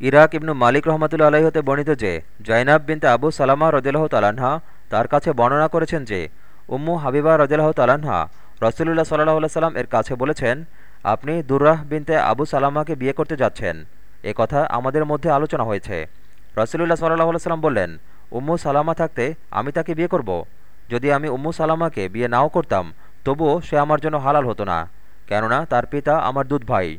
Iraq ইবনু মালিক রহমতুল্লা আলাহি হতে বর্ণিত যে জয়নাব বিনতে আবু সালামা রদিল্লাহ তালাহা তার কাছে বর্ণনা করেছেন যে, উম্মু হাবিবা রদিল্লাহ তালাহা রসুল্লাহ সাল্লাহ সাল্লাম এর কাছে বলেছেন, আপনি দুর্রাহ বিনতে আবু সালামাকে বিয়ে করতে যাচ্ছেন। এ কথা আমাদের মধ্যে আলোচনা হয়েছে। রসুল্লাহ সাল্লাহ সাল্লাম বললেন, উম্মু সালামা থাকতে আমি তাকে বিয়ে করব। যদি আমি উম্মু সালামাকে বিয়ে নাও করতাম, তবুও সে আমার জন্য হালাল হতো না। কেননা তার পিতা আমার দুধ ভাই।